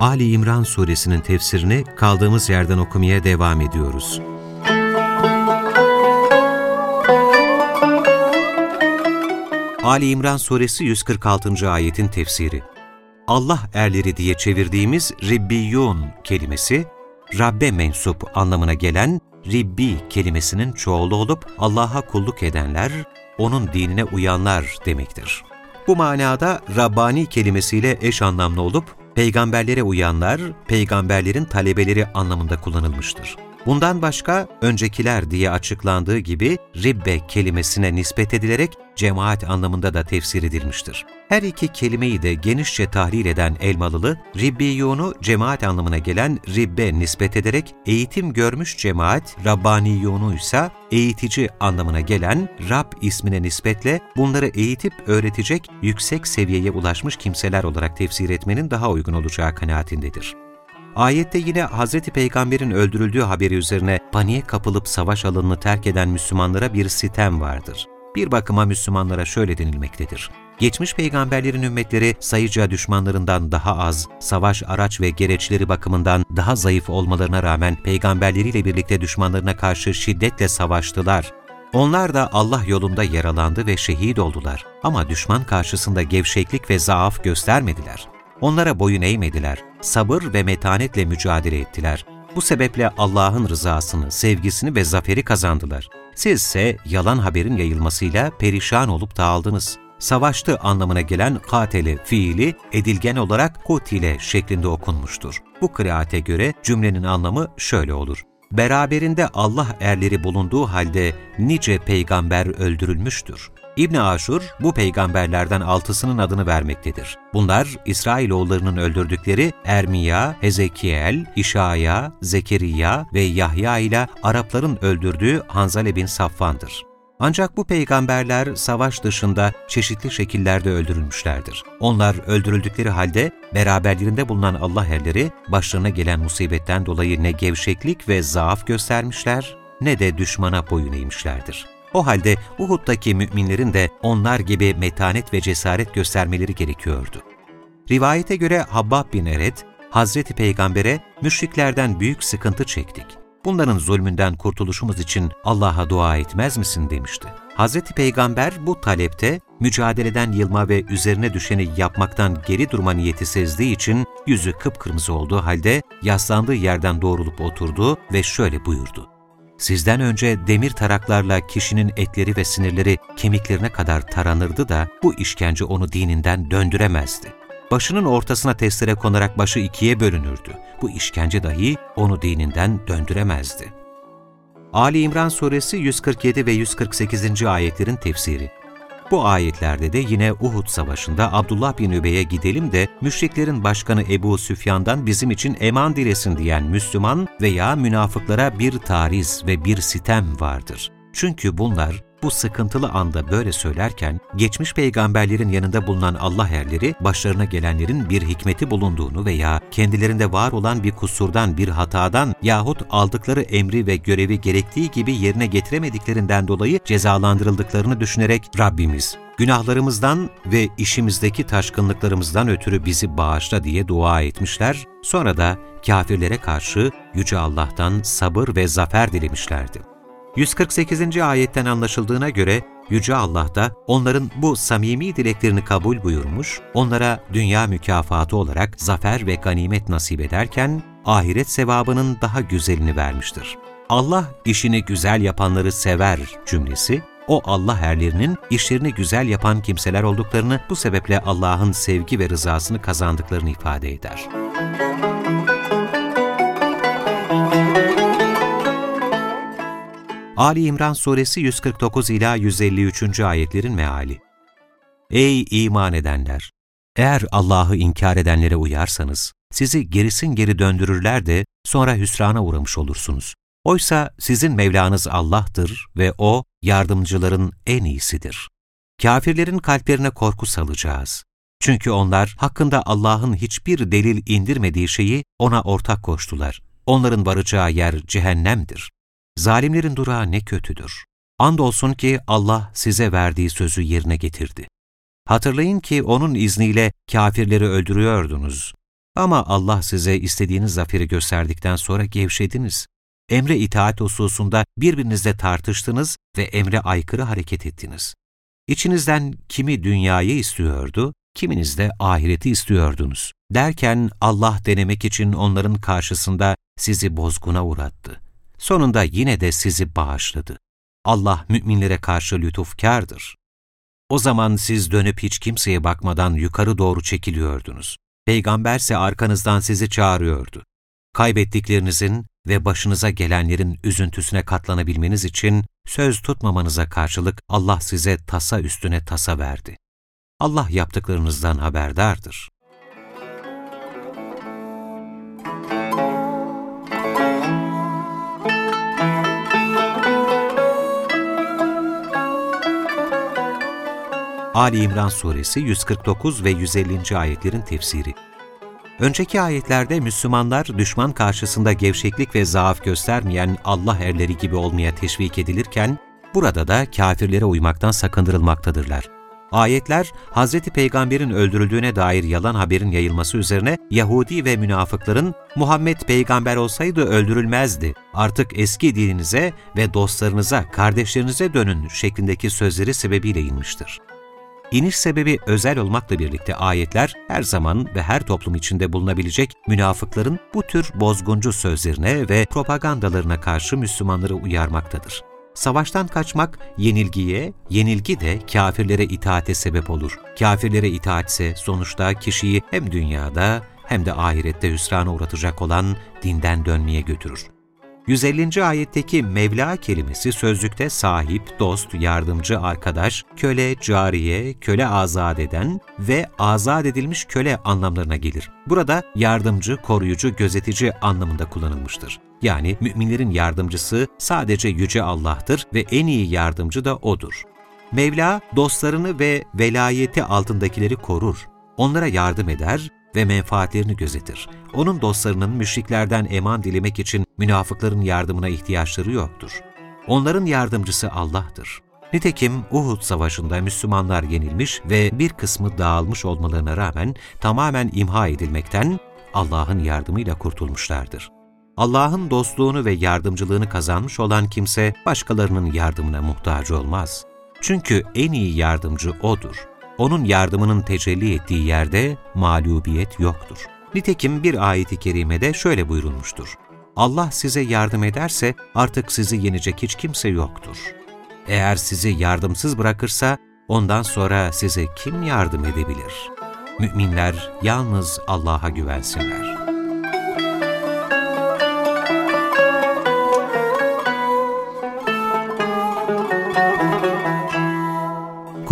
Ali İmran suresinin tefsirini kaldığımız yerden okumaya devam ediyoruz. Ali İmran suresi 146. ayetin tefsiri Allah erleri diye çevirdiğimiz Ribbiyun kelimesi, Rabbe mensup anlamına gelen Ribbi kelimesinin çoğulu olup Allah'a kulluk edenler, onun dinine uyanlar demektir. Bu manada Rabbani kelimesiyle eş anlamlı olup, peygamberlere uyanlar, peygamberlerin talebeleri anlamında kullanılmıştır. Bundan başka öncekiler diye açıklandığı gibi ribbe kelimesine nispet edilerek cemaat anlamında da tefsir edilmiştir. Her iki kelimeyi de genişçe tahlil eden Elmalılı, Ribbiyunu cemaat anlamına gelen ribbe nispet ederek eğitim görmüş cemaat, Rabbaniyunu ise eğitici anlamına gelen Rab ismine nispetle bunları eğitip öğretecek yüksek seviyeye ulaşmış kimseler olarak tefsir etmenin daha uygun olacağı kanaatindedir. Ayette yine Hz. Peygamber'in öldürüldüğü haberi üzerine paniğe kapılıp savaş alanını terk eden Müslümanlara bir sitem vardır. Bir bakıma Müslümanlara şöyle denilmektedir. Geçmiş peygamberlerin ümmetleri sayıca düşmanlarından daha az, savaş araç ve gereçleri bakımından daha zayıf olmalarına rağmen peygamberleriyle birlikte düşmanlarına karşı şiddetle savaştılar. Onlar da Allah yolunda yaralandı ve şehit oldular. Ama düşman karşısında gevşeklik ve zaaf göstermediler. Onlara boyun eğmediler, sabır ve metanetle mücadele ettiler. Bu sebeple Allah'ın rızasını, sevgisini ve zaferi kazandılar. Siz ise yalan haberin yayılmasıyla perişan olup dağıldınız. Savaştı anlamına gelen katele fiili edilgen olarak kutile şeklinde okunmuştur. Bu kıraate göre cümlenin anlamı şöyle olur. Beraberinde Allah erleri bulunduğu halde nice peygamber öldürülmüştür. İbn Aşur bu peygamberlerden altısının adını vermektedir. Bunlar İsrailoğullarının öldürdükleri Ermiya, Hezekiel, İşaya, Zekeriya ve Yahya ile Arapların öldürdüğü Hanzale bin Safvan'dır. Ancak bu peygamberler savaş dışında çeşitli şekillerde öldürülmüşlerdir. Onlar öldürüldükleri halde beraberlerinde bulunan Allah erleri başlarına gelen musibetten dolayı ne gevşeklik ve zaaf göstermişler ne de düşmana boyun eğmişlerdir. O halde Uhud'daki müminlerin de onlar gibi metanet ve cesaret göstermeleri gerekiyordu. Rivayete göre Habbab bin Eret, Hazreti Peygamber'e müşriklerden büyük sıkıntı çektik. Bunların zulmünden kurtuluşumuz için Allah'a dua etmez misin demişti. Hazreti Peygamber bu talepte mücadeleden yılma ve üzerine düşeni yapmaktan geri durma niyeti sezdiği için yüzü kıpkırmızı olduğu halde yaslandığı yerden doğrulup oturdu ve şöyle buyurdu. Sizden önce demir taraklarla kişinin etleri ve sinirleri kemiklerine kadar taranırdı da bu işkence onu dininden döndüremezdi. Başının ortasına testere konarak başı ikiye bölünürdü. Bu işkence dahi onu dininden döndüremezdi. Ali İmran Suresi 147 ve 148. ayetlerin tefsiri bu ayetlerde de yine Uhud Savaşı'nda Abdullah bin Übey'e gidelim de müşriklerin başkanı Ebu Süfyan'dan bizim için eman dilesin diyen Müslüman veya münafıklara bir tariz ve bir sitem vardır. Çünkü bunlar bu sıkıntılı anda böyle söylerken, geçmiş peygamberlerin yanında bulunan Allah erleri, başlarına gelenlerin bir hikmeti bulunduğunu veya kendilerinde var olan bir kusurdan, bir hatadan yahut aldıkları emri ve görevi gerektiği gibi yerine getiremediklerinden dolayı cezalandırıldıklarını düşünerek Rabbimiz, günahlarımızdan ve işimizdeki taşkınlıklarımızdan ötürü bizi bağışla diye dua etmişler, sonra da kafirlere karşı Yüce Allah'tan sabır ve zafer dilemişlerdi. 148. ayetten anlaşıldığına göre Yüce Allah da onların bu samimi dileklerini kabul buyurmuş, onlara dünya mükafatı olarak zafer ve ganimet nasip ederken, ahiret sevabının daha güzelini vermiştir. Allah işini güzel yapanları sever cümlesi, o Allah erlerinin işlerini güzel yapan kimseler olduklarını, bu sebeple Allah'ın sevgi ve rızasını kazandıklarını ifade eder. Ali İmran Suresi 149 ila 153. ayetlerin meali. Ey iman edenler! Eğer Allah'ı inkar edenlere uyarsanız, sizi gerisin geri döndürürler de sonra hüsrana uğramış olursunuz. Oysa sizin Mevlanız Allah'tır ve O, yardımcıların en iyisidir. Kafirlerin kalplerine korku salacağız. Çünkü onlar hakkında Allah'ın hiçbir delil indirmediği şeyi ona ortak koştular. Onların varacağı yer cehennemdir. Zalimlerin durağı ne kötüdür. Andolsun ki Allah size verdiği sözü yerine getirdi. Hatırlayın ki O'nun izniyle kafirleri öldürüyordunuz. Ama Allah size istediğiniz zaferi gösterdikten sonra gevşediniz. Emre itaat hususunda birbirinizle tartıştınız ve emre aykırı hareket ettiniz. İçinizden kimi dünyayı istiyordu, kiminiz de ahireti istiyordunuz. Derken Allah denemek için onların karşısında sizi bozguna uğrattı. Sonunda yine de sizi bağışladı. Allah müminlere karşı lütufkardır. O zaman siz dönüp hiç kimseye bakmadan yukarı doğru çekiliyordunuz. Peygamberse arkanızdan sizi çağırıyordu. Kaybettiklerinizin ve başınıza gelenlerin üzüntüsüne katlanabilmeniz için söz tutmamanıza karşılık Allah size tasa üstüne tasa verdi. Allah yaptıklarınızdan haberdardır. Ali İmran Suresi 149 ve 150. ayetlerin tefsiri Önceki ayetlerde Müslümanlar düşman karşısında gevşeklik ve zaaf göstermeyen Allah erleri gibi olmaya teşvik edilirken, burada da kafirlere uymaktan sakındırılmaktadırlar. Ayetler, Hz. Peygamber'in öldürüldüğüne dair yalan haberin yayılması üzerine Yahudi ve münafıkların Muhammed peygamber olsaydı öldürülmezdi, artık eski dininize ve dostlarınıza, kardeşlerinize dönün şeklindeki sözleri sebebiyle inmiştir. İniş sebebi özel olmakla birlikte ayetler her zaman ve her toplum içinde bulunabilecek münafıkların bu tür bozguncu sözlerine ve propagandalarına karşı Müslümanları uyarmaktadır. Savaştan kaçmak yenilgiye, yenilgi de kafirlere itaate sebep olur. Kafirlere itaatse sonuçta kişiyi hem dünyada hem de ahirette hüsrana uğratacak olan dinden dönmeye götürür. 150. ayetteki Mevla kelimesi sözlükte sahip, dost, yardımcı, arkadaş, köle, cariye, köle azat eden ve azat edilmiş köle anlamlarına gelir. Burada yardımcı, koruyucu, gözetici anlamında kullanılmıştır. Yani müminlerin yardımcısı sadece Yüce Allah'tır ve en iyi yardımcı da O'dur. Mevla dostlarını ve velayeti altındakileri korur. Onlara yardım eder ve menfaatlerini gözetir. Onun dostlarının müşriklerden eman dilemek için münafıkların yardımına ihtiyaçları yoktur. Onların yardımcısı Allah'tır. Nitekim Uhud Savaşı'nda Müslümanlar yenilmiş ve bir kısmı dağılmış olmalarına rağmen tamamen imha edilmekten Allah'ın yardımıyla kurtulmuşlardır. Allah'ın dostluğunu ve yardımcılığını kazanmış olan kimse başkalarının yardımına muhtaç olmaz. Çünkü en iyi yardımcı O'dur. Onun yardımının tecelli ettiği yerde mağlubiyet yoktur. Nitekim bir ayeti kerimede şöyle buyurulmuştur. Allah size yardım ederse artık sizi yenecek hiç kimse yoktur. Eğer sizi yardımsız bırakırsa ondan sonra size kim yardım edebilir? Müminler yalnız Allah'a güvensinler.